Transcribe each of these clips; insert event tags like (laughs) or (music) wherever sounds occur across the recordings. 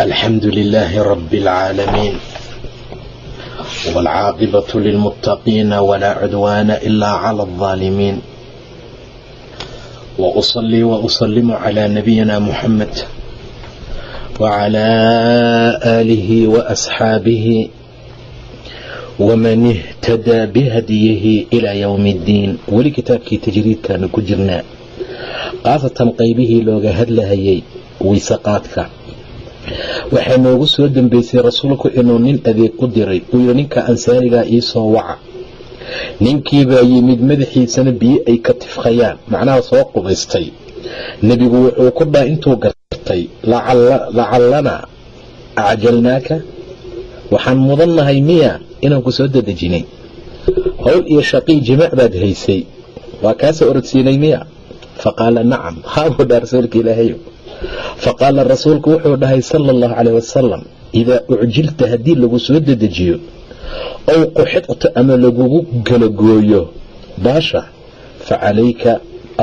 الحمد لله رب العالمين والعاقبة للمتقين ولا عدوان إلا على الظالمين وأصلي وأسلم على نبينا محمد وعلى آله وأصحابه ومن اهتدى بهديه إلى يوم الدين weli kitaabkii tajriidkaanu ku jirnaa khaasatan qaybihii looga hadlahayay weyseqaadka waxaa noogu soo dambeysay rasuulku inuu nin adeeg u diray. Uu yidhi ninka ansaarigaa iisoo waca. Ninkiibaa yimid madaxiisana biyo ay ka tifqayaan. Macnaha soo qubaystay. Nebigu wuxuu ku dhaha intuu gartay lacallanaa acjalnaaka. Waxaan mudannahay miya inaan ku soo dadejinay howl iyo shaqii jimaac baad haysay. Waa kaasoo orodsiinay miya? Faqaala nacam. (laughs) Haabuu dhaa rasuulka ilaahayo faqaala rasuulku wuxuu dhahay sala allahu caleyh wasalam idaa ucjilta haddii lagu soo dedejiyo ow quxidta ama lagugu galagooyo baasha fa calayka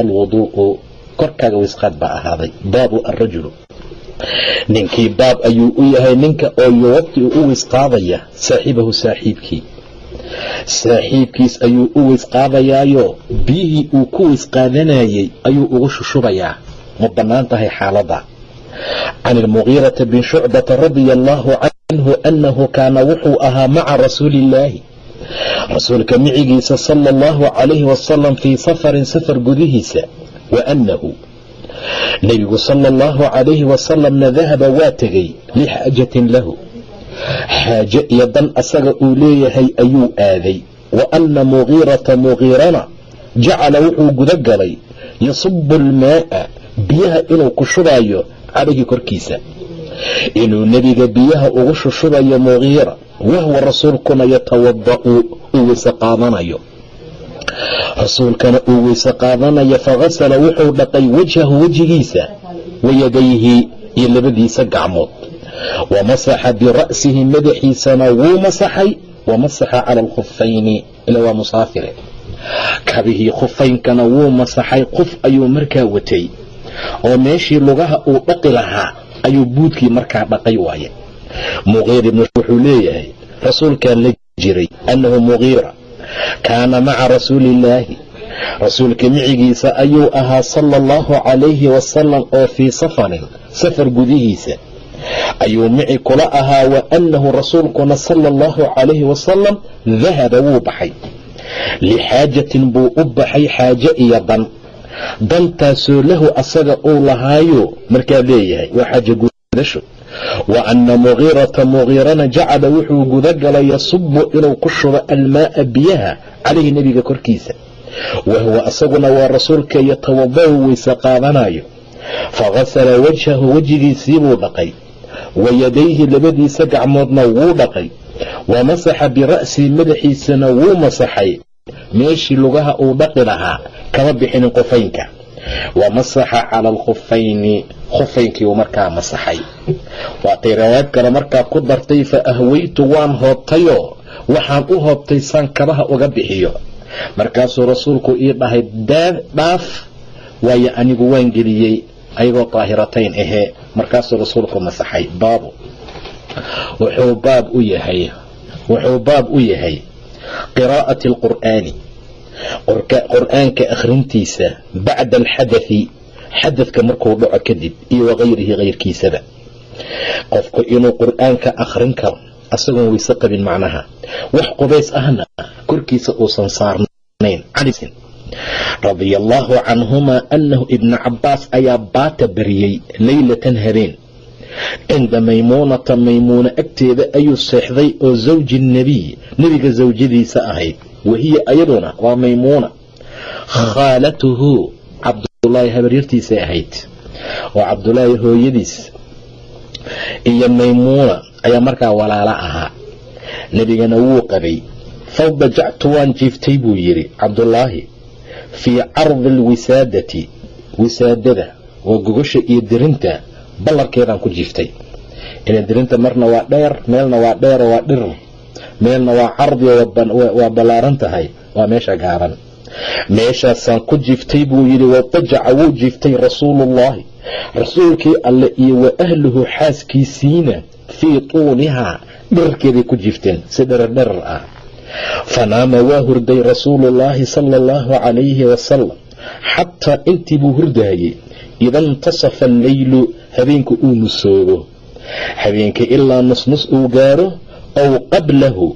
alwuduu'u korkaaga wisqaad baa ahaaday baabu alrajulu ninkii baab ayuu u yahay ninka oo yuwaqti u wisqaadaya saaxiibahu saaxiibkii. Saaxiibkiis ayuu u wisqaadayaayo biyihii uu ku wisqaadanayay ayuu ugu shushubayaa ma bannaan tahay xaaladda can ilmugiirata bin shucbata radia allaahu canhu annahu kaana wuxuu ahaa maca rasuuliillaahi rasuulka micigiisa sala allahu calayhi wasalam fii safarin safar gudihiisa wa annahu nebigu sala allahu calayhi wasalamna dahaba waa tegay lixaajatin lahu. Xaaje iyo dan asaga uu leeyahay ayuu aaday wa anna mugiirata mugiirana jacala wuxuu guda galay yasubu almaa'a biyaha inuu ku shubayo calayhi korkiisa. Inuu nebiga biyaha ugu shushubayo mugiira wahwa rasuulkuna yatawada'u uu weyse qaadanayo. Rasuulkana uu weyse qaadanayo faghasala wuxuu dhaqay wajhahu wejigiisa wayadayhi iyo labadiisa gacmood. Wa masaxa bira'sihi madaxiisana wuu masaxay wa masaxa cala alkhufayni ila waa musaafire kabihii khufaynkana wuu masaxay qof ayuu markaa watay. Oo meeshii lugaha uu dhaqi lahaa ayuu buudkii markaa dhaqay waaye. Muqiir ibnu wuxuu leeyahay rasuulkaa la jiray annahu muqiira kaana maca rasuuliillaahi rasuulka micigiisa ayuu ahaa sala allahu calayhi wasalam oo fii safarin safar gudihiisa. Ayuu mici kula ahaa wa annahu rasuulkuna sala allahu calayhi wasalam dahaba wuu baxay lixaajatin buu u baxay xaaje iyo dan dantaasoo lahu asaga uu lahaayo markaa leeyahay waa xaaje gudasho wa anna mugiirata mugiirana jacala wuxuu gudagalay yasubu inuu ku shubo almaa'a biyaha calayhi nebiga korkiisa wahuwa asaguna waa rasuulka yatawada'u weyse qaadanayo faghasala wajhahu wejigiisiibuu dhaqay wa yadayhi labadiisa gacmoodna wuu dhaqay wa masaxa bira'sihi madaxiisana wuu masaxay. Meeshii lugaha uu dhaqi lahaa kama bixinin qufaynka. Wa masaxa cala alkhufayni khufaynkii markaa masaxay. Waatay riwaayad kale markaa ku dartay fa ahwaytu waan hoobtayoo waxaan u hoobtay saan kabaha uga bixiyo. Markaasuu rasuulku ii dhahay dhaaf waayo anigu waan geliyey ayagoo daahiratayn ahee. Markaasuu rasuulku masaxay baabu wuxuu baab u yahay wuxuu baab u yahay qiraa'ati alqur'aani. Qur'aanka akhrintiisa bacda alxadathi xadadka markuu dhaco kadib iyo wakayrihi kayrkiisaba qofku inuu qur'aanka akhrin karo asagoon weyse qabin macnaha. Wax qubays ahna korkiisa uusan saarnayn radia allaahu canhumaa annahu ibna cabbaas ayaa baata bariyey leylatan habeen cinda maymuunata maymuuna agteeda ayuu seexday oo zawji nebiy nebiga sawjadiisa ahayd. Wahiya ayaduna waa maymuuna khaalatuhu cabdulaahi habaryartiisay ahayd. Oo cabdulaahi hooyadiis. Iyo maymuuna ayaa markaa walaalo ahaa. Nebigana wuu qabay. Fadajactu waan jiiftay buu yidhi cabdulaahi fii cardi alwisaadati wisaadada waa gogosha iyo dirinta ballarkeedaan ku jiiftay. Ina dirinta marna waa dheer meelna waa dheero waa dhir. Meelna waa cardi waa ballaaran tahay waa meesha gaaban meeshaasaan ku jiiftay buu yidhi wadajaca wuu jiiftay rasuuluullaahi rasuulkii alle iyo wa ahluhu xaaskiisiina fii tuulihaa dherarkeeday ku jiifteen si dherar dherar ah. Fanaama waa hurday rasuuluullaahi sala allahu calayhi wasalam xataa intii buu hurdaayey ida intasafa alleylu habeenka uu nusoogo habeenka ilaa nusnus uu gaaro aw qablahu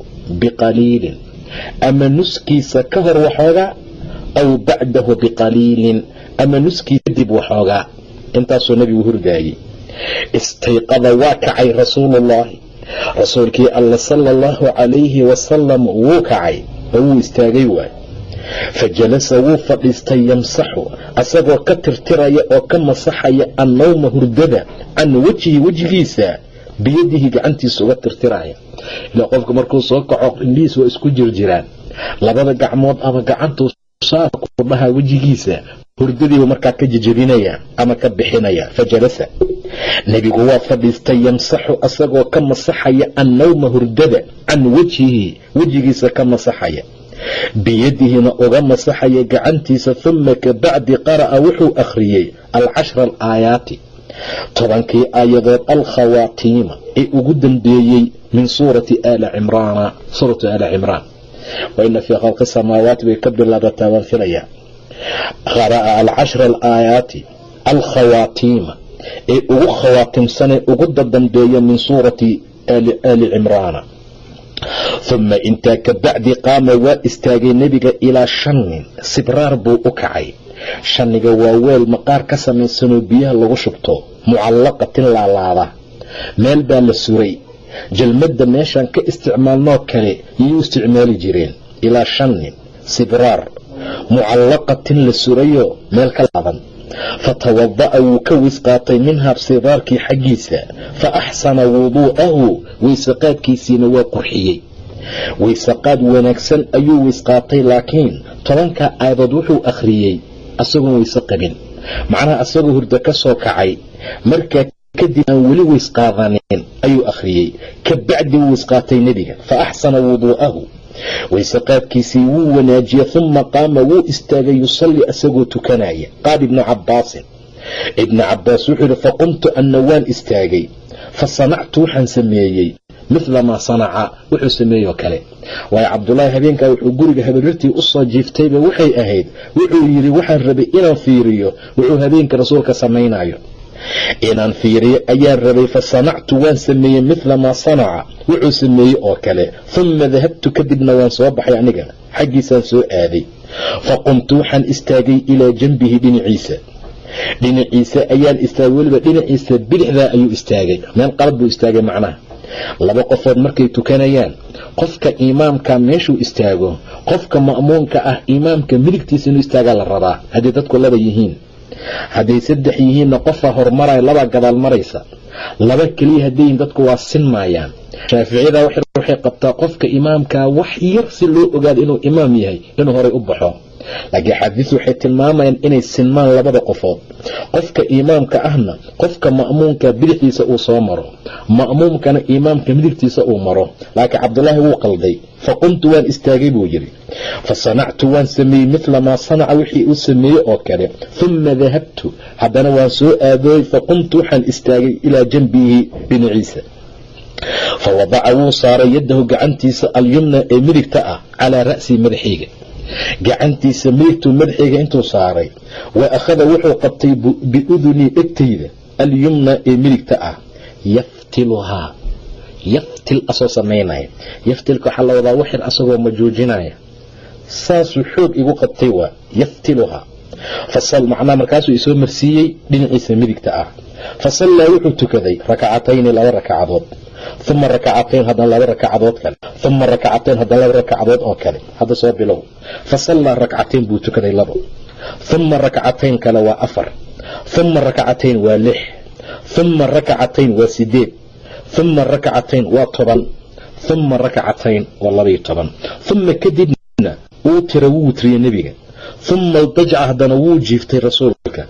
biqaliilin. Ama nuskiisa ka hor waxoogaa aw bacdahu biqaliilin. Ama nuskiisa kadib waxoogaa. Intaasuu nebigu hurdaayey. Istayqada waa kacay rasuuluullaahi rasuulkii alla sala allahu calayhi wasalam wuu kacay oo wuu istaagay waay fa jalasa wuu fadhiistay yamsaxu asagoo ka tirtiraya oo ka masaxaya annawma hurdada can wejhi wejigiisa biyadihi gacantiisa uga tirtiraya. Ilaa qofka markuu soo kaco indhihiis waa isku jirjiraan labada gacmood ama gacantuu saarku dhaha wejigiisa hurdadiibu markaa ka jejebinaya ama ka bixinaya. Fa jalasa nebigu waa fadhiistay yamsaxu asagoo ka masaxaya annawma hurdada can wejhihi wejigiisa ka masaxaya biyadihina uga masaxaya gacantiisa huma kabacdi qara'a wuxuu akhriyey alcashra alaayaati tobankii aayadood alkhawaatiima ee ugu dambeeyey min suurati aali cimraana suuratu aali cimraan waina fii khalqi samaawaati bay ka bilaabataa waan filayaa qara'a alcashra alaayaati alkhawaatiima ee ugu khawaatimsanee ugu dadambeeya min suurati aali cimraana huma intaa kabacdi qaama waa istaagay nebiga ilaa shannin sibraar buu u kacay. Shanniga waa weel maqaar ka samaysanoo biyaha lagu shubto. Mucallaqatin laalaada meel baa la suray. Jalmadda meeshaan ka isticmaalnoo kale yay u isticmaali jireen ilaa shannin sibraar mucallaqatin la surayo meel ka laadan fatawada'a wuu ka wisqaatay minhaa sibraarkii xaggiisa fa axsana wuduu'ahu waysaqaadkiisiina waa qurxiyey waysaqaad wanaagsan ayuu wisqaatay laakiin tobanka aayadood wuxuu akhriyey asagoon weyse qabin macnaha asagoo hurdo ka soo kacay markaa kadib aan weli weysqaadanin ayuu akhriyey ka bacdi wuu weysqaatay nebiga fa axsana wuduu'ahu waysaqaadkiisii wuu wanaajiyey huma qaama wuu istaagay yusalli asagoo tukanaya. Qaal ibnu cabbaasin. Ibnu cabbaas wuxuu yihi faqumtu anna waan istaagay. Fa sanactu waxaan sameeyey. Midla maa sanaca wuxuu sameeyey oo kale. Waayo cabdulaahi habeenkaa wuxuu guriga habarirtii u soo jiiftayba waxay ahayd wuxuu yidhi waxaan rabay inaan fiiriyo wuxuu habeenka rasuulka samaynayo inaan fiiriyo ayaan rabay fa sanactu waan sameeyey midla maa sanaca. Wuxuu sameeyey oo kale. Humma dahabtu kadibna waan soo baxay aniga. Xaggiisaan soo aaday. Fa qumtu waxaan istaagay ilaa janbihi dhinaciisa. Dhinaciisa ayaan istaagay weliba dhinaciisa bidixdaa ayuu istaagay. Meel qalad buu istaagay macnaha. Laba qofood markay tukanayaan qofka imaamka meeshuu istaago qofka ma'muunka ah imaamka midigtiisa inuu istaagaa la rabaa. Haddii dadku laba yihiin hadday saddex yihiinna qofaa hormaraya labaa gadaal maraysa. Laba keliya haddayihin dadku waa sinmaayaan shaaficiyada waxay qabtaa qofka imaamkaa wax yar si loo ogaado inuu imaam yahay inuu horay u baxo laakiin xaadiis waxay tilmaamayaan inay sinmaan labada qofood. Qofka imaamka ahna qofka ma'muumka bidixdiisa uu soo maro ma'muumkana imaamka midigtiisa uu maro. Laakiin cabdulaahi wuu qalday. Fa qumtu waan istaagay buu yidhi. Fa sanactu waan sameeyey midla maa sanaca wixii uu sameeyey oo kale. Humma dahabtu haddana waan soo aadooy fa qumtu waxaan istaagay ilaa janbihi dhinaciisa fa wadaca wuu saaray yaddahu gacantiisa alyumna ee midigta ah calaa ra'sii madaxayga gacantiisa midigtuu madaxayga intuu saaray. Wa akhada wuxuu qabtay biudunii dhegtayda alyumna ee midigta ah. Yaftiluhaa yaftil asoo samaynaya yaftilka waxaa la wadaa waxir asagoo majuujinaya saasuu xoog igu qabtay waa yaftiluhaa macnaa markaasuu isoo marsiiyey dhinaciisa midigta ah. Fa sallaa wuxuu tukaday rakacatayni laba rakacadood uma rakacatayn haddana laba rakacadood kale. Uma rakacatayn haddana laba rakacadood oo kale. Hadda soo bilow. Fa sallaa rakcatayn buu tukaday labo. Uma rakcatayn kale waa afar. Uma rakcatayn waa lix. Uma rakcatayn waa sideed uma rakcatayn waa toban. Uma rakcatayn waa labaiyo toban. Uma kadibna wuu tira wuu witriyey nebiga. Uma iltajaca haddana wuu jiiftay rasuulka.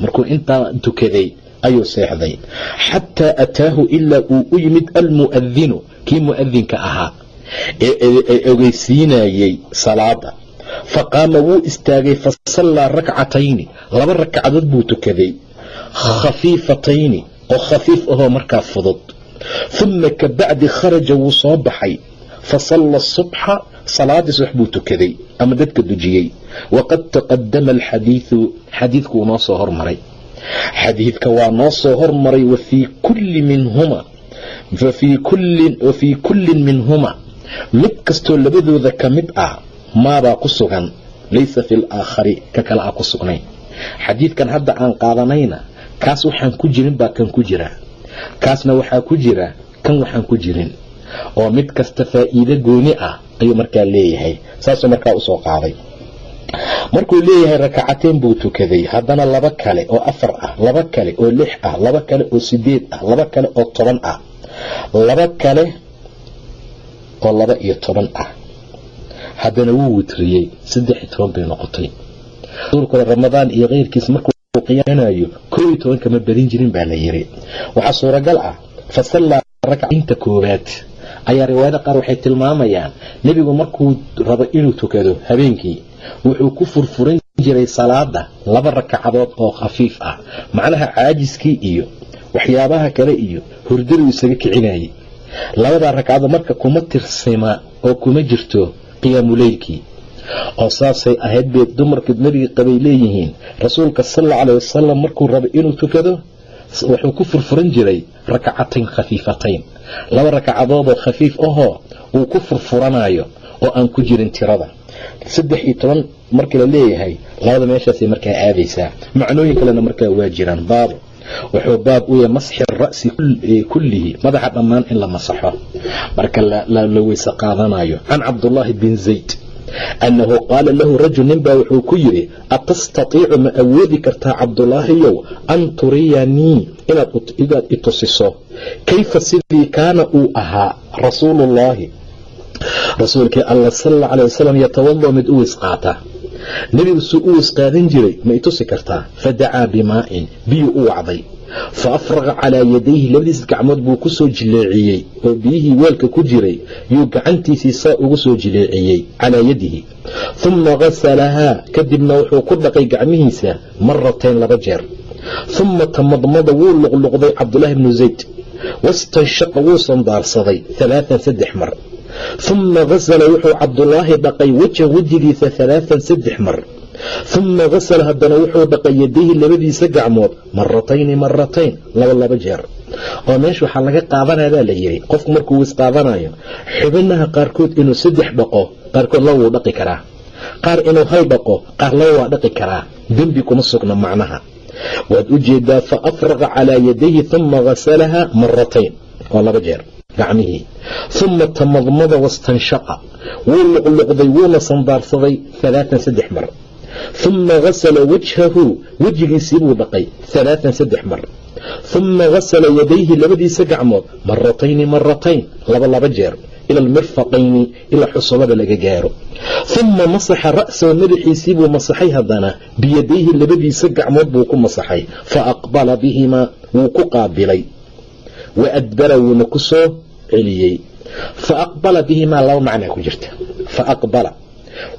Markuu intaa tukaday ayuu seexday. Xataa ataahu ilaa uu u yimid almu'adinu kii mu'adinka ahaa ee ogeysiinayey salaada faqaama wuu istaagay fasallaa rakcatayni laba rakcadood buu tukaday. Khafiifatayni oo khafiif ahoo markaa fudud. Uma ka bacdi kharaja wuu soo baxay. Fasalla subxa salaadii subax buu tukaday ama dadka dujiyey. Waqad taqadama alxadiidu xadiidku wuu noo soo hormaray xadiidka waa noo soo hormaray wafii kulli minhuma wafii kullin minhuma. Mid kastoo labadooda ka mid ah maabaa ku sugan laysa fi laakhari ka kale a ku sugnayn xadiidkan hadda aan qaadanayna kaas waxaan ku jirin baa kan ku jira. Kaasna waxaa ku jira kan waxaan ku jirin. Oo mid kasta faa'iido gooni ah ayuu markaa leeyahay saasuu markaa u soo qaaday markuu leeyahay rakacateen buu tukaday haddana laba kale oo afar ah laba kale oo lix ah laba kale oo sideed ah laba kale oo toban ah laba kale oo laba iyo toban ah. Haddana wuu witriyey saddex iyo toban bay noqotay. Rasuulkuna ramadaan iyo keyrkiis markuu qiyaanayo koob iyo toban kama badin jirin baa la yiri. Waxaa suuragal ah fasallaa rakcainta koowaad ayaa riwaayada qaar waxay tilmaamayaan nebigu markuu rabo inuu tukado habeenkii wuxuu ku furfuran jiray salaada laba rakacadood oo khafiif ah macnaha caajiskii iyo waxyaabaha kale iyo hurdaduu isaga kicinayay. Labadaa ragcadood marka kuma tirsima oo kuma jirto qiyaamuleylkii oo saasay ahayd bay dumarka nebiga qabay leeyihiin. Rasuulka sal alla caleh wasalam markuu rabo inuu tukado wuxuu ku furfuran jiray rakacatayn khafiifatayn laba rakacadoodoo khafiif ahoo uu ku furfuranayo oo aan ku jirin tirada saddex iyo toban markii la leeyahay labada meeshaasay markaa aadaysaa. Macnooyin kalena markaa waa jiraan. Baabo wuxuu baab u yahay masxi ra'si kullihi madaxa dhammaan in la masaxo. Marka la weyse qaadanayo can cabdullaahi bin zayd annahu qaala lahu rajul nin baa wuxuu ku yidhi atastatiicu ma awoodi kartaa cabdulaahiyow an turiyanii inaad itusiso kayfa sidii kaana uu ahaa rasuuluullaahi rasuulkii alla sal alla alay wasalam yatawado mid u qaata nebigu suu u weys qaadan jiray ma itusi kartaa? Fadacaa bimaa'in biyuu u wacday. Fa afraqa calaa yadayhi labadiis gacmood buu ku soo jileeciyey oo biyihii weelka ku jiray yuu gacantiisii saa ugu soo jileeciyey calaa yadihi. Humma gasalahaa kadibna wuxuu ku dhaqay gacmihiisa maratayn laba jeer. Humma tamadmada wuu luqluqday cabdulaahi bnu zayd. Wastanshaqa wuu sandaarsaday alaaan saddex mar humma gasala wuxuu cabdulaahi dhaqay wejha wejigiisa alaaan saddex mar humma gasala haddana wuxuu dhaqay yadayhi labadiisa gacmood maratayni maratayn laba laba jeer oo meesha waxaa laga qaadanaya baa la yidhi qofku markuu wis qaadanayo xubinaha qaarkood inuu saddex dhaqo qaarkood laba dhaqi karaa qaar inuu hal dhaqo qaar laba waa dhaqi karaa dembi kuma sugna macnaha waad u jeedaa fa afraqa calaa yadayhi humma gasalaha maratayn waa laba jeer gacmihii humma tamadmada wastanshaqa wuu luqluqday wuuna sandaarsaday alaaan saddex mar. Humma gasala wajhahu wejigiisii buu dhaqay alaaan saddex mar. Humma gasala yadayhi labadiisa gacmood maratayni maratayn laba laba jeer ila almirfaqayni ilaa xusulada laga gaaro. Humma masaxa ra'sahu madaxiisii buu masaxay haddana biyadayhi labadiisa gacmood buu ku masaxay fa aqbala bihimaa wuu ku qaabilay. Wa adbara wuuna ku celiyey. Fa aqbala bihimaa laba macnaa ku jirta. Fa aqbala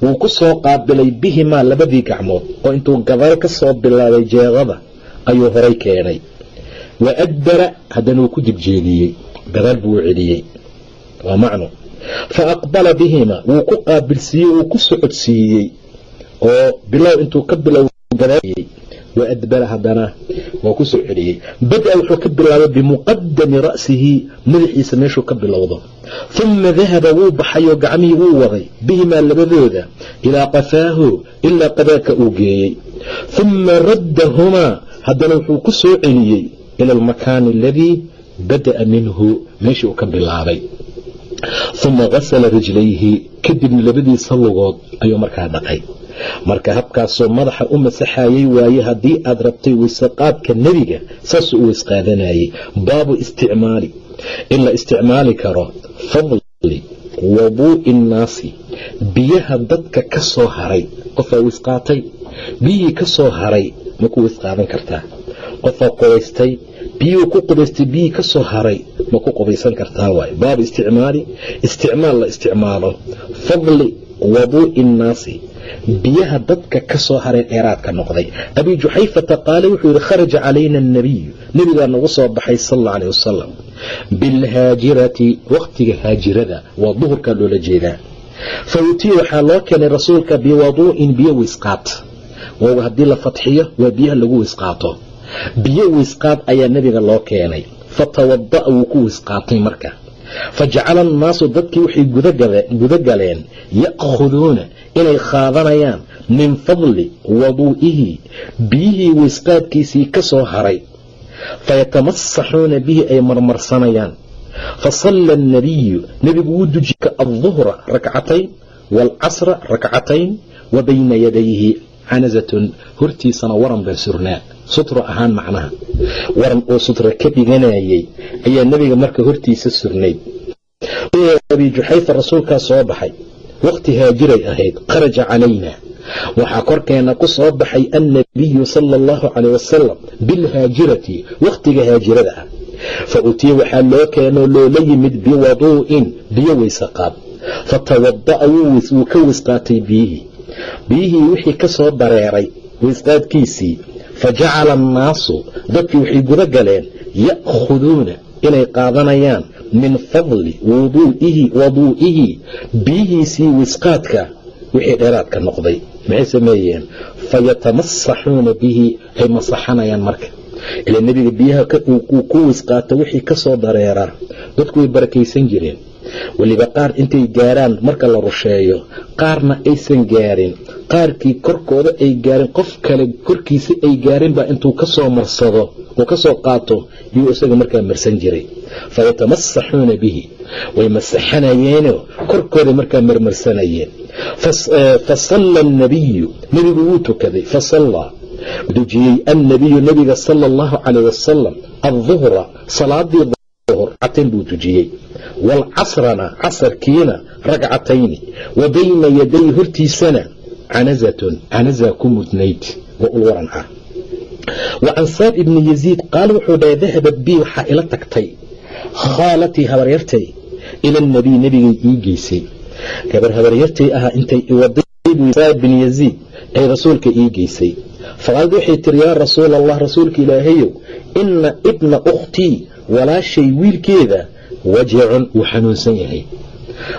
wuu ku soo qaabilay bihimaa labadii gacmood oo intuu gadaal ka soo bilaabay jeedada ayuu horay keenay. Wa adbara haddana wuu ku dibjeediyey gadaal buu celiyey. Waa macno. Fa aqbala bihimaa wuu ku qaabilsiiyey wuu ku socodsiiyey oo bilow intuu ka bilow gadaayey wa adbara haddana waa ku celiyey bada wuxuu ka bilaabay bimuqadami ra'sihi madaxiisa meeshuu ka bilowdo. Humma dahaba wuu baxayoo gacmihii wuu waday bihimaa labadooda ilaa qafaahu ilaa qadaadka uu geeyey. Humma raddahumaa haddana wuxuu ku soo celiyey ila almakaani aladii bada'a minhu meeshii uu ka bilaabay. Humma gasala rijlayhi kadibna labadiisa lugood ayuu markaa dhaqay marka habkaasoo madaxa u masaxayay waaye haddii aad rabtay weysaqaadka nebiga saasuu u weysqaadanayay baabu isticmaali. In la isticmaali karo fadli waduu'i nnaasi biyaha dadka ka soo haray qofaa weysqaatay biyihii ka soo haray ma ku weysqaadan kartaa. Qofaa qubaystay biyuhu ku qubaystay biyihii ka soo haray ma ku qubaysan kartaa waay baabu isticmaali. Isticmaal la isticmaalo. Fadli waduu'i nnaasi biyaha dadka ka soo haray dheeraadka noqday. Abi juxayfata qaale wuxuu yidhi kharaja calayna annabiyu nebigaa nagu soo baxay sal alla aleh wasalam bilhaajirati wakhtiga haajirada waa duhurkaa loola jeedaa. Fa utiya waxaa loo keenay rasuulka biwaduu'in biyo weysqaad waaga haddii la fadxiyo waa biyaha lagu weysqaato biyo weysqaad ayaa nebiga loo keenay. Fatawada'a wuu ku weysqaatay marka. Fa jacala annaasu dadkii waxay guda galeen ya'khuduuna inay qaadanayaan min fadli waduu'ihi biyihii weysqaadkiisii ka soo haray. Fayatamasaxuuna bihi ay marmarsanayaan. Fasalla annabiyu nebigu wuu dujika alduhra rakcatayn waalcasra rakcatayn wa bayna yadayhi canasatun hortiisana waran baa surnaa. Sutro ahaan macnaha. Waran oo sutra ka dhiganayay ayaa nebiga marka hortiisa surnayd abi juxayfa rasuulkaa soo baxay waqti haajiray ahayd kharaja calayna. Waxaa korkeena ku soo baxay annabiyu sala allahu caleyh wasalam bilhaajirati wakhtiga haajirada ah. Fa utiya waxaa loo keenoo loola yimid biwaduu'in biyo weyse qaad fatawada'a wuu ka weysqaatay biyihii biyihii wixii ka soo dareeray weysqaadkiisii fa jacala annaasu dadkii waxay guda galeen ya'khuduuna inay qaadanayaan min fadli waduu'ihi biyihiisii weysqaadka wixii dheeraadka noqday. Maxay sameeyeen? Fayatamasaxuuna bihi ay masaxanayaan marka. Ila nebiga biyaha uu ku weysqaato wixii ka soo dareeraa dadku way barakaysan jireen weliba qaar intay gaaraan marka la rusheeyo qaarna aysan gaarin. Qaarkii korkooda ay gaarin qof kale korkiisa ay gaarin baa intuu ka soo marsado uu ka soo qaato yuu isaga markaa marsan jiray. Fayatamasaxuuna bihi way masaxanayeenoo korkooday markaa marmarsanayeen. Fasalla annabiyu nebigu wuu tukaday fasallaa dujiyey annabiyu nebiga sala allahu calayh wasalam adduhra salaadii catain buu tujiyey. Waalcasrana casarkiina ragcatayni wa bayna yaday hortiisana canazatun canazaa ku mudnayd waa ulwaran ah. Wa can saab ibni yaziid qaal wuxuu dhahay dahabat bii waxaa ila tagtay khaalatii habaryartay ila nabiy nebigay ii geysay. Gabar habaryartay ahaa intay iwaday bin yaziid ay rasuulka ii geysay. Faqaalad waxay tiri yaa rasuul allah rasuulka ilaahayow ina ibna ukhtii walaashay wiilkeeda wajacun wuu xanuunsan yahay.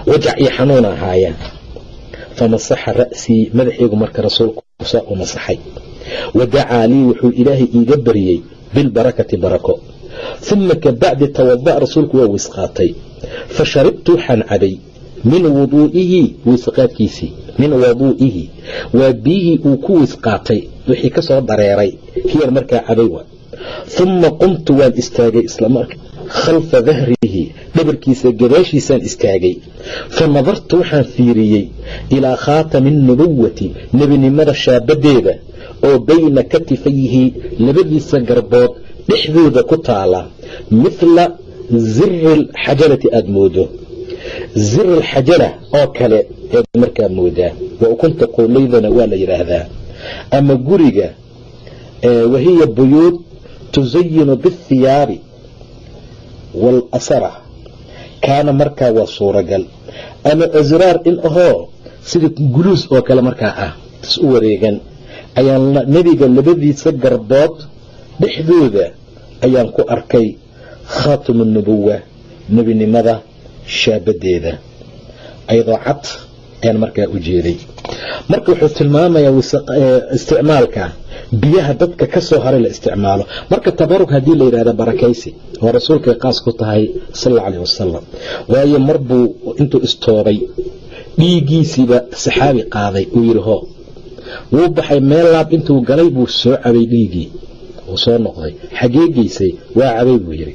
Wajac iyo xanuun ahaaya famasaxa ra'sii madaxaygu marka rasuulku saa u masaxay. Wadacaa lii wuxuu ilaahay iiga baryey bilbarakati barako. Uma kabacdi tawada'a rasuulku waa weysqaatay fa sharibtu waxaan cabay min wuduu'ihi weysqaadkiisii min waduu'ihi waa biyihii uu ku weysqaatay wixii ka soo dareeray. Kiyar markaa cabay wa uma qumtu waan istaagay islamarka khalfa dahrihi dhabarkiisa gadaashiisaan istaagay. Fa nadartu waxaan fiiriyey ilaa khaatami nubuwati nebinimada shaabadeeda oo bayna katifayihi labadiisa garbood dhexdooda ku taala. Mithla ziri alxajalati aada moodo. Zir alxajala oo kale eed markaa moodaa. Waa ukunta qoolaydana waa la yidhaahdaa. Ama guriga wahiya buyuud tusayinu biاthiyaabi waalasara kaana markaa waa suuragal ama asraar in ahoo sida guluus oo kale markaa ah is u wareegan ayaan nebiga labadiisa garbood dhexdooda ayaan ku arkay khaatimu nubuwa nebinimada shaabadeeda ayadoo cad ayaan markaa u marka wuxuu tilmaamayaa isticmaalka. Biyaha dadka ka soo haray la isticmaalo. Marka tabarug haddii la yidhahda barakaysi oo rasuulkay qaas ku tahay sal alla caleh wasalam waayo mar buu intuu istoobay dhiiggiisiiba saxaabi qaaday. Uu yidhi ho wuu baxay meel laab intuu galay buu soo cabay dhiiggii. Uu soo noqday. Xagee geysay? Waa cabay buu yidhi.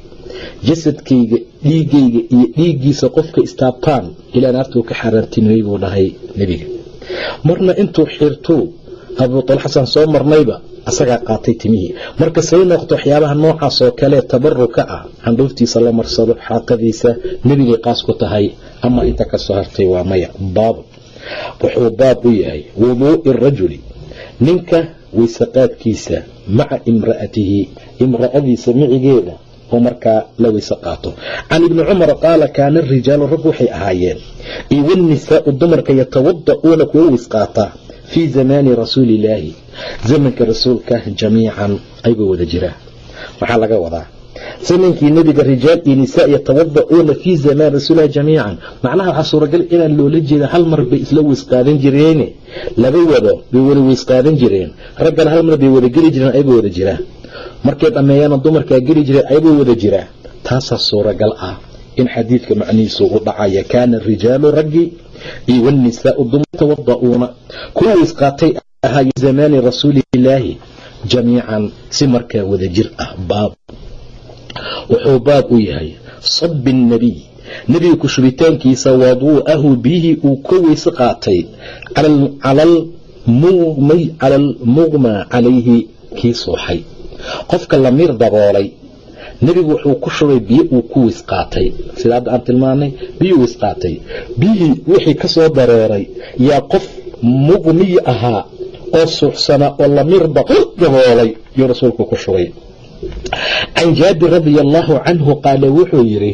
Jasadkayga dhiiggayga iyo dhiiggiisa qofka istaabtaan ilaa naartuu ka xaaraantinimay buu dhahay nebiga. Marna intuu xirtuu abuu talxasan soo marnayba asagaa qaatay timihii. Marka say noqto waxyaabaha noocaas oo kale tabaruka ah candhuuftiisa la marsado xaaqadiisa nebigay qaas ku tahay ama inta ka soo hartay waa maya baab. Wuxuu baab u yahay wuduu'i rajuli. Ninka waysaqaadkiisa maca imra'atihi imra'adiisa micigeeda oo markaa la weyse qaato. Can ibni cumar qaala kaana arijaalu rag waxay ahaayeen. Iyo wanisaau dumarka yatawada'uuna kuwa weys qaataa fii zamaani rasuulillaahi. Zamanka rasuulka jamiican ayagoo wada jira maxaa laga wadaa zamankii nebiga rijaal iyo nisaa yatawada'uuna fii zamaan rasuulilahi jamiican. Macnaha waxaa suuragal inaan loola jeeda hal mar bay isla weys qaadan jireene. Laba wado bay wada weys qaadan jireen. Raggana hal mar bay wada geli jireen ayagoo wada jira markay dhammeeyaana dumarkaa geli jireen ayagoo wada jira. Taasaa suuragal ah in xadiidka macnihiisu u dhacaya kaana rijaalu raggi iyo wanisaau dumar tawada'uuna kuwa weys qaatay ahaa zamaani rasuulillaahi jamiican si markaa wada jir ah. Baab. Wuxuu baab u yahay sabi nnabiy nebiga kushubitaankiisa waduu'ahu biyihii uu ka weyse qaatay cala almuqmaa calayhi kii suuxay qofka lamiir daboolay nebigu wuxuu ku shubay biyo uu ku weys qaatay. Sida hadda aan tilmaanay biyuu weys qaatay. Biyihii wixii ka soo dareeray yaa qof muqmiyi ahaa oo suuxsanaa oo lamiir (gasps) daboolay yuu rasuulku ku shubay. Can jaabir radia allaahu canhu qaala wuxuu yidhi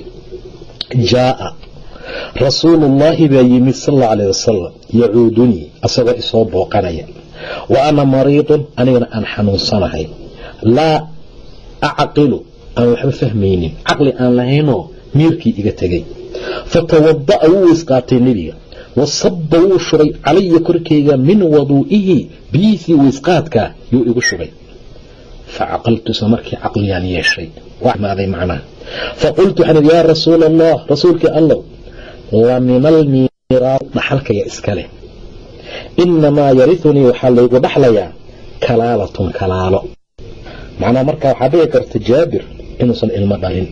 jaaa rasuuluullaahi baa yimid sal alla alayh wasalam yacuudunii asagoo isoo booqanaya. Wa ana mariidun anigana aan xanuunsanahay laa acqilu aan waxba fahmaynin. Caqli aan lahaynoo miirkii iga tegay fatawada'a wuu weysqaatay nebiga. Wasabba wuu shubay calaya korkeyga min waduu'ihi biyihiisii weysqaadka yuu igu shubay. Facaqaltusa markii caqliyaan yeeshay. Maaday macnaha faqultu waxaan idhi yaa rasuula allah rasuulkii allow la min almiiraad dhaxalkaya iska leh. Inamaa yariunii waxaa laygu dhaxlayaa kalaalatun kalaalo macnaha markaa waxaa dhici karta jaabir inuusan ilmo dhalin.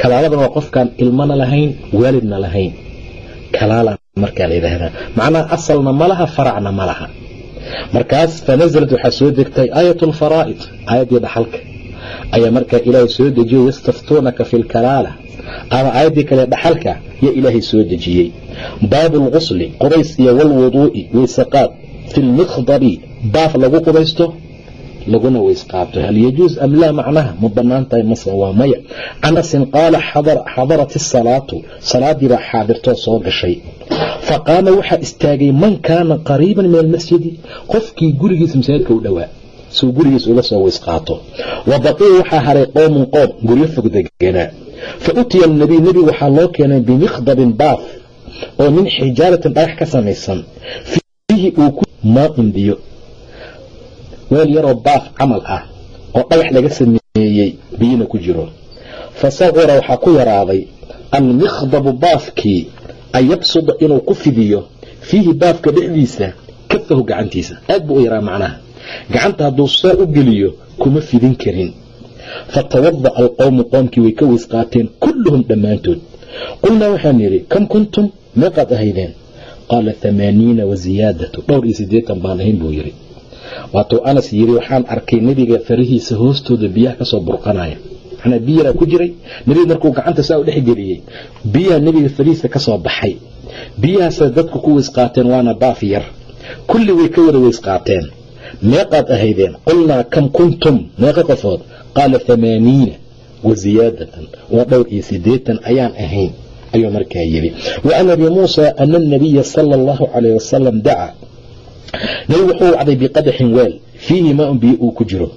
Kalaaladan waa qofkaan ilmona lahayn waalidna lahayn kalaala markaa la yidhaahdaa. Macnaha asalna ma laha faracna ma laha. Markaas fanazalad waxaa soo degtay aayat alfaraa'id aayaddii dhaxalka. Ayaa markaa ilaahay soo dejiyo yastaftuunaka fi lkalaala ama aayaddii kale dhaxalka yaa ilaahay soo dejiyey. Baabu lqusli qubays iyo walwuduu'i weysaqaad. Fi lmikhdari baaf lagu qubaysto laguna weysqaato hal yajuus am laa macnaha? Ma bannaan tahay mase waa maya. Can asin qaala xadarat isalaatu salaadii baa xaadirtoo soo gashay. Faqaama waxaa istaagay man kaana qariiban min almasjidi. Qofkii gurigiisa masaajidka u dhowaa suu gurigiis uga soo weysqaato wa baqiya waxaa haray qowmun qoom guryo fog deganaa fa utiya alnabiy nebigu waxaa loo keenay bimikhdabin baaf oo min xijaaratin dhagax ka samaysan. Fiihi uu ku maain biyo weel yaroo baaf camal ah oo dhagax laga sameeyey biyina ku jiro. Fa saqura waxaa ku yaraaday almikhdabu baafkii an yabsuda inuu ku fidiyo fiihi baafka dhexdiisa kafahu gacantiisa. Aad buu u yaraa macnaha. Gacanta hadduu saa u geliyo kuma fidin karin. Fatawada'a alqowmu qoomkii way ka weys qaateen kulluhum dhammaantood. Qulnaa waxaan yidhi kam kuntum? Meeqaad ahaydeen? Qaala hamaaniina wa ziyaadatu. Dhowr iyo siddeetan baan ahayn buu yidhi waatuu anas yidhi waxaan arkay nebiga farihiisa hoostooda biyaha ka soo burqanaya. Manaa biyaraa ku jiray. Nebiga markuu gacanta saa u dhexgeliyey biyaha nebiga farihiisa ka soo baxay. Biyahaasay dadku ku weys qaateen waana baaf yar. Kulli way ka wada weys qaateen. Meeqaad ahaydeen. Qulnaa kam kuntum? Meeqa qofood qaala hamaaniina wa ziyaadatan waa dhowr iyo siddeetan ayaan ahayn. Ayuu markaa yidhi. Wa an abi muusa ana anabiya sala allahu calayh wasalam dacaa nebigu wuxuu wacday biqadaxin weel fiihi maa-un biyo uu ku jiro.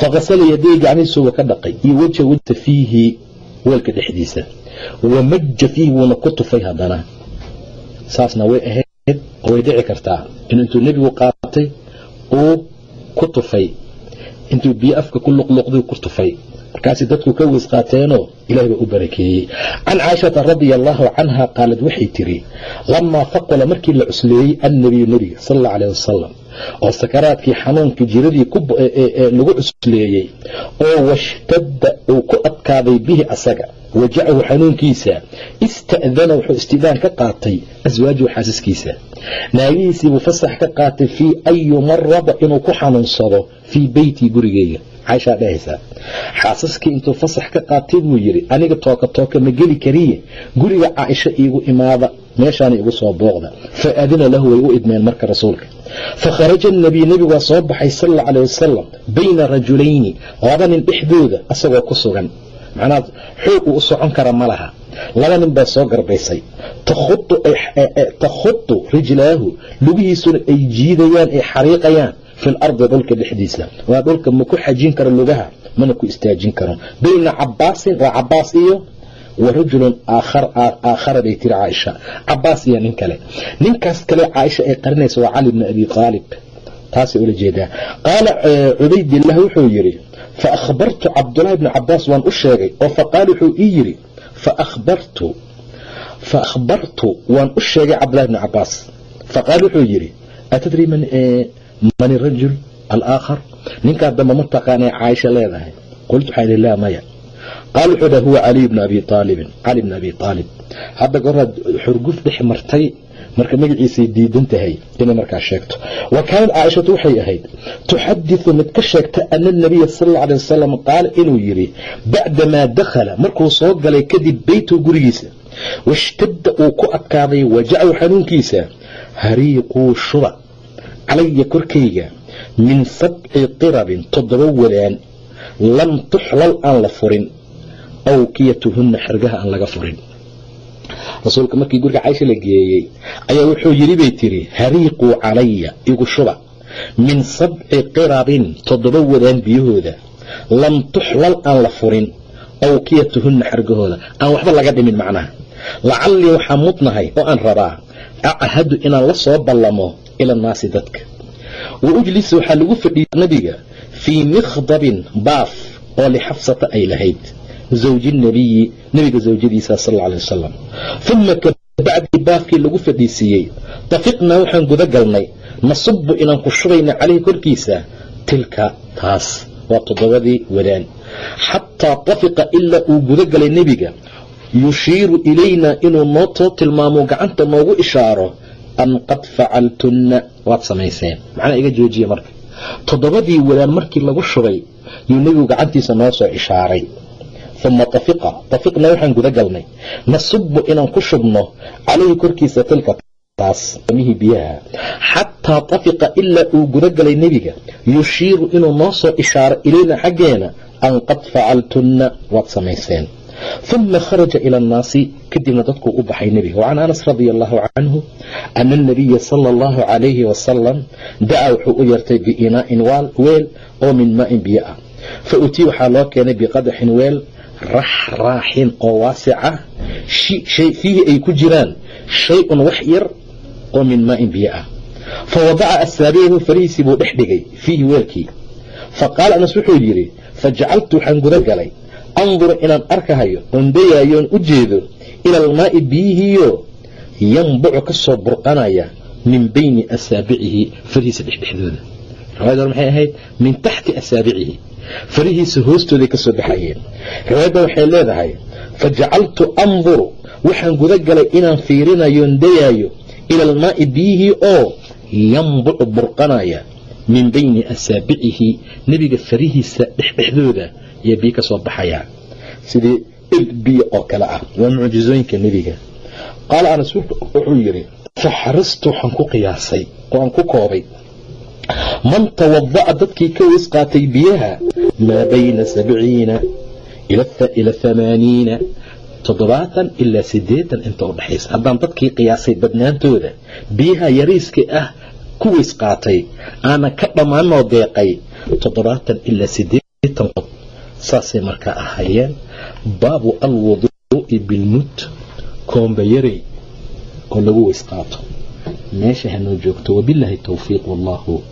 Faqasala yaday gacmihiisuuba ka dhaqay iyo weja wejta fiihi weelka dhexdiisa. Wa maja fiihi wuuna ku tufay haddana. Saasna way ahayd oo way dhici kartaa in intuu nebigu qaatay uu ku tufay intuu biyo afka ku luqluqday ku tufay markaasi dadku ka weys qaateenoo ilahay baa u barakeeyey can caaishata radia allaahu canha qaalad waxay tiri lamaa faqula markii la cusleeyey annabiyu nebiga sal alla alayh wasalam oo sakaraadkii xanuunkii jiradii lagu cusleeyey oo washtadda uu ku adkaaday bihi asaga wajacahu xanuunkiisa ista'dana wuxuu istidaan ka qaatay aswaajuhu xaasaskiisa. Naagihiisiibuu fasax ka qaatay fii an yumarada inuu ku xanuunsado fii beyti gurigeyga caaishaa dhehaysaa xaasaskii intuu fasax ka qaatay buu yidhi aniga tooka tooka ma geli kariye? Guriga caaisho iigu imaada meeshaana igu soo booqda. Fa adina lahu way u idmeen marka rasuulka. Fakharaja anabiy nebigu waa soo baxay sal alla caleh wasalam bayna rajulayni laba nin dhexdooda asagoo ku sugan. Macnaha xoog uu u socon kara ma laha. Laba nin baa soo garbaysay. Takhudu rijlaahu lugihiisuna ay jiidayaan ay xariiqayaan fi lardi dhulka dhexdiisa. Waa dhulka ma ku xajin karo lugaha mana ku istaajin karo. Bayna cabaasin waa cabaas iyo wa rajulun aakhara bay tiri caaisha. Cabaas iyo nin kale. Ninkaas kale caaisha ay qarinaysa waa cali bni abi aalib taasay ula jeedaa. Qaala cubaydilah wuxuu yidhi faahbartu cabdulaahi bni cabaas waan u sheegay. Oo faqaal wuxuu ii yidhi faahbartu faahbartu waan u sheegay cabdulahi irajul alaakhar ninkaa dambe ma taqaanay caaisha leedahay qultu waxaa ihi laa maya qaal wuxuu dhaha huwa caliy bni abi aalibin cali bni abi aalib hadda goraad xurguf dhex martay marka magaciisay diidan tahay inay markaa sheegto wa kaanad caaishatu waxay ahayd tuxadiثu mid ka sheegta ana nabiya sal اla alيه wasalam qaala inuu yidhi bacdamaa dakhala markuu soo galay kadib beytu gurigiisa washtadda uu ku adkaaday wajacu xanuunkiisa hariiquu shuba calaya korkayga min sabci qirabin toddoba wadaan lam tuxlal aan la furin awkiyatuhunna xergaha aan laga furin. Rasuulka markii guriga caaisha la geeyey ayaa wuxuu yidhi bay tiri hariiquu calaya igu shuba. Min sabci qirabin toddoba wadaan biyahooda lam tuxlal aan la furin awkiyatuhunna xergahooda aan waxba laga dhimin macnaha. Lacallii waxaa mudnahay oo aan rabaa achadu inaan la soo ballamo ila annaasi dadka wa ujlis waxaa lagu fadhiyay nabiga fii mikhdabin baaf oo lixafsata ay lahayd zawji nabiyi nabiga zawjadiisa sal alla alay wasalam uma kabacdii baafkii lagu fadhiisiiyey tafiqnaa waxaan guda galnay nasubu inaan ku shubayna caleyhi korkiisa tilka taas waa toddobadii wadaan xataa tafiqa ilaa uu guda galay nebiga yushiiru ilaynaa inuu noo too tilmaamo gacanta noogu ishaaro an qad facaltunna waad samayseen. Macnaa iga joojiya marka. Toddobadii wadaan markii lagu shubay yuu nebigu gacantiisa noo soo ishaaray. Uma tafiqa. Tafiqna waxaan guda galnay. Nasubu inaan ku shubno calayhi korkiisa tilka taas mihii biyaha. Xataa tafiqa ilaa uu guda galay nebiga yushiiru inuu noo soo ishaaro ilayna xaggeena an qad facaltunna waad samayseen uma kharaja ila annaasi kadibna dadkuu u baxay nebiga wacan anas radia allahu canhu ana anabiya sala allahu calayhi wasalam dacaa wuxuu u yeertay biinaa'in weel oo min maa'in biyo ah fa utii waxaa loo keenay biqadaxin weel raxraaxin oo waasica fiihi ay ku jiraan shay-un wax yar oo min maa'in biyo ah fa wadaca asaabiyahu farihiisii buu dhex dhigay fiihi weelkii fa qaala anas wuxuu yidhi fa jacaltu waxaan guda galay anduru inaan arkahayo oon dayaayo oon u jeedo ila almaa'i biyihiiyo yambucu ka soo burqanaya min bayni asaabicihi farihiisa dhexdhexdooda riwaayad hore maxay ahayd? Min taxti asaabicihi farihiisa hoostooday ka soo baxayeen. Riwaayaddan waxay leedahay fa jacaltu anduru waxaan guda galay inaan fiirinayo oon dayaayo ila almaa'i biyihii oo yambucu burqanaya min bayni asaabicihi nebiga farihiisa dhexdhexdooda iyo biyo ka soo baxayaa sidii il biyo oo kale ah waa mucjizooyinka nebiga. Qaala anas wuxuu yidhi faxaristu waxaan ku qiyaasay oo ku koobay. Man tawada'a dadkii ka weys qaatay biyaha maa bayna sabciina ila hamaaniina toddobaatan ilaa siddeetan inta u dhexaysa haddaan dadkii qiyaasay badnaantooda biyaha yariiska ah ku weys qaatay aanan ka dhammaanoo deeqay toddobaatan ilaa siddeetan qof saasay markaa ahayeen baabu alwuduu'i bilmud koombayarey oo lagu weys qaato. Meesha hanoo joogto wabilaahi towfiiq wallaahu